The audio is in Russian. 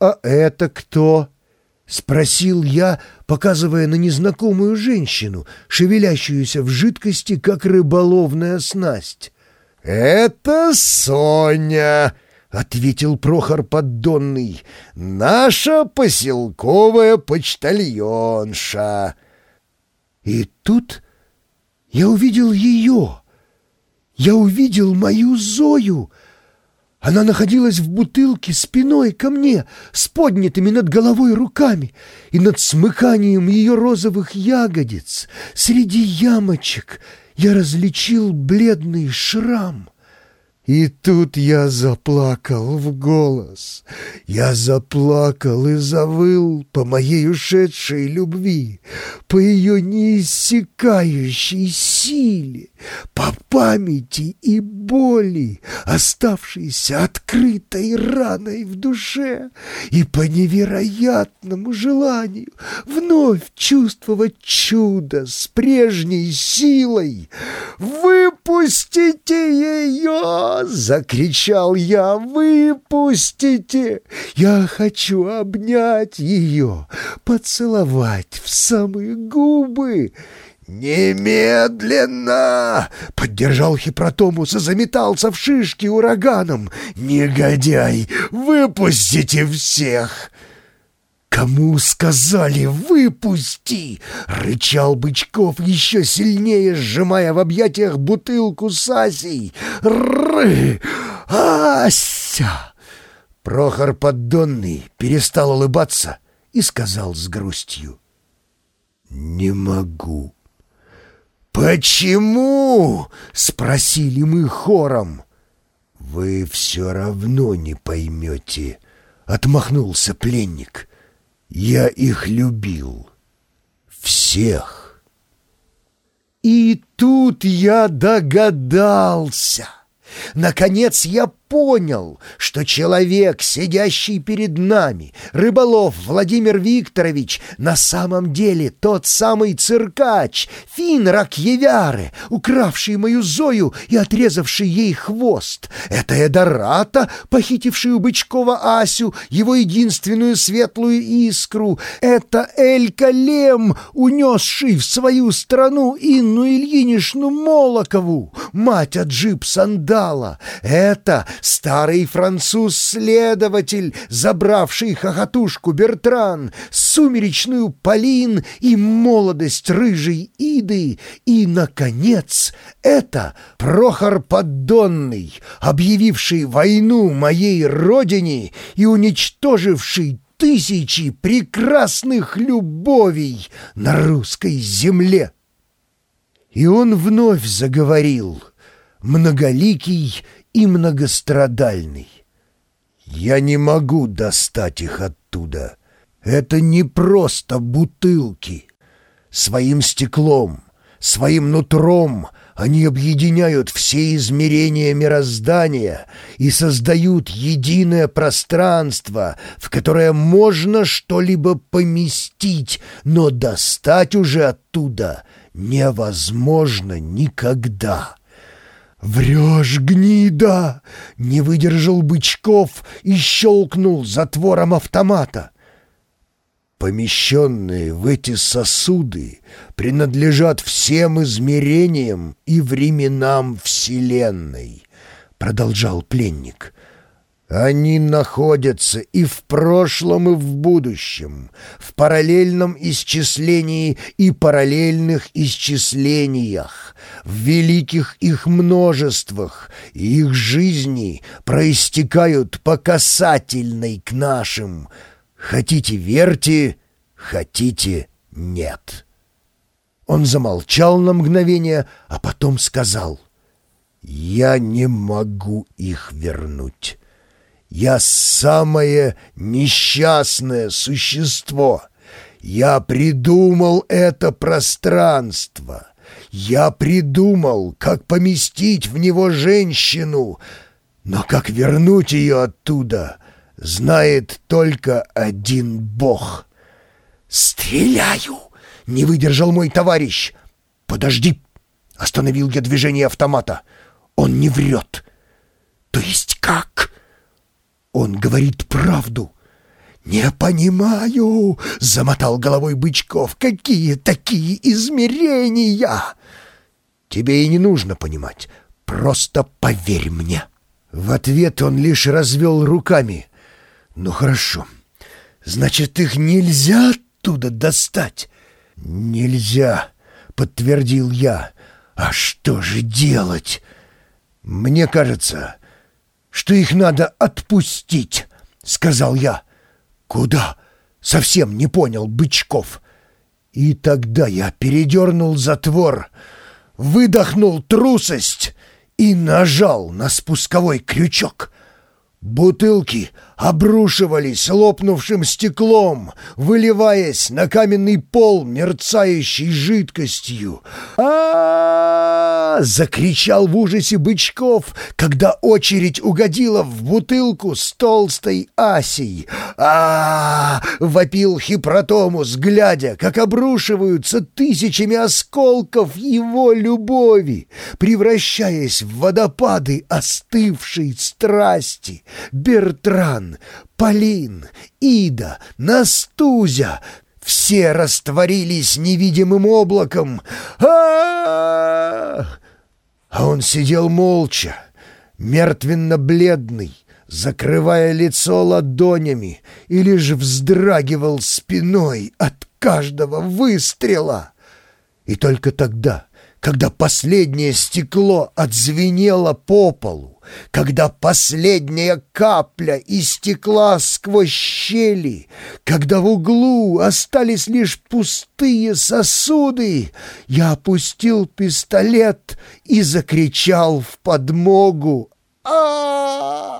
«А это кто?» — спросил я, показывая на незнакомую женщину, шевелящуюся в жидкости, как рыболовная снасть. «Это Соня!» — ответил Прохор Поддонный. «Наша поселковая почтальонша!» И тут я увидел ее. Я увидел мою Зою. Она находилась в бутылке спиной ко мне, с поднятыми над головой руками и над смыканием ее розовых ягодиц. Среди ямочек я различил бледный шрам — и тут я заплакал в голос. Я заплакал и завыл по моей ушедшей любви, по ее неиссякающей силе, по памяти и боли, оставшейся открытой раной в душе, и по невероятному желанию вновь чувствовать чудо с прежней силой. «Выпустите ее!» закричал я, выпустите! Я хочу обнять ее, поцеловать в самые губы. «Немедленно!» — поддержал Хипротомус и заметался в шишки ураганом. «Негодяй! Выпустите всех!» «Кому сказали выпусти?» — рычал Бычков, еще сильнее сжимая в объятиях бутылку с Асей. «Ры! Ася!» Прохор Поддонный перестал улыбаться и сказал с грустью. «Не могу». «Почему?» — спросили мы хором. «Вы все равно не поймете», — отмахнулся пленник. Я их любил. Всех. И тут я догадался. Наконец я понял, что человек, сидящий перед нами, рыболов Владимир Викторович, на самом деле тот самый циркач, фин Ракьевяры, укравший мою Зою и отрезавший ей хвост. Это Эдората, похитивший у Бычкова Асю, его единственную светлую искру. Это Элька Лем, унесший в свою страну Инну Ильинишну Молокову, мать Аджип Сандала. Это старый француз-следователь, забравший хохотушку Бертран, сумеречную Полин и молодость рыжей Иды, и, наконец, это Прохор Поддонный, объявивший войну моей родине и уничтоживший тысячи прекрасных любовей на русской земле. И он вновь заговорил, многоликий и многострадальный. Я не могу достать их оттуда. Это не просто бутылки. Своим стеклом, своим нутром они объединяют все измерения мироздания и создают единое пространство, в которое можно что-либо поместить, но достать уже оттуда невозможно никогда. «Врешь, гнида!» — не выдержал Бычков и щелкнул затвором автомата. Помещенные в эти сосуды принадлежат всем измерениям и временам Вселенной, — продолжал пленник. Они находятся и в прошлом, и в будущем, в параллельном исчислении и параллельных исчислениях, в великих их множествах, и их жизни проистекают по касательной к нашим. Хотите — верьте, хотите — нет. Он замолчал на мгновение, а потом сказал, «Я не могу их вернуть». Я самое несчастное существо. Я придумал это пространство. Я придумал, как поместить в него женщину, но как вернуть ее оттуда, знает только один бог. «Стреляю!» — не выдержал мой товарищ. «Подожди!» — остановил я движение автомата. «Он не врет!» «То есть как?» Он говорит правду. «Не понимаю!» — замотал головой Бычков. «Какие такие измерения?» «Тебе и не нужно понимать. Просто поверь мне». В ответ он лишь развел руками. «Ну хорошо. Значит, их нельзя оттуда достать?» «Нельзя», — подтвердил я. «А что же делать?» «Мне кажется, что их надо отпустить», — сказал я. «Куда?» — совсем не понял Бычков. И тогда я передернул затвор, выдохнул трусость и нажал на спусковой крючок. Бутылки обрушивались лопнувшим стеклом, выливаясь на каменный пол мерцающей жидкостью. а, закричал в ужасе Бычков, когда очередь угодила в бутылку с толстой асей. а, вопил Хипротомус, глядя, как обрушиваются тысячами осколков его любови, превращаясь в водопады остывшей страсти. Бертран, Полин, Ида, Настузя — все растворились невидимым облаком. а А он сидел молча, мертвенно-бледный, закрывая лицо ладонями, и лишь вздрагивал спиной от каждого выстрела. И только тогда, когда последнее стекло отзвенело по полу, когда последняя капля истекла сквозь щели, когда в углу остались лишь пустые сосуды, я опустил пистолет и закричал в подмогу. а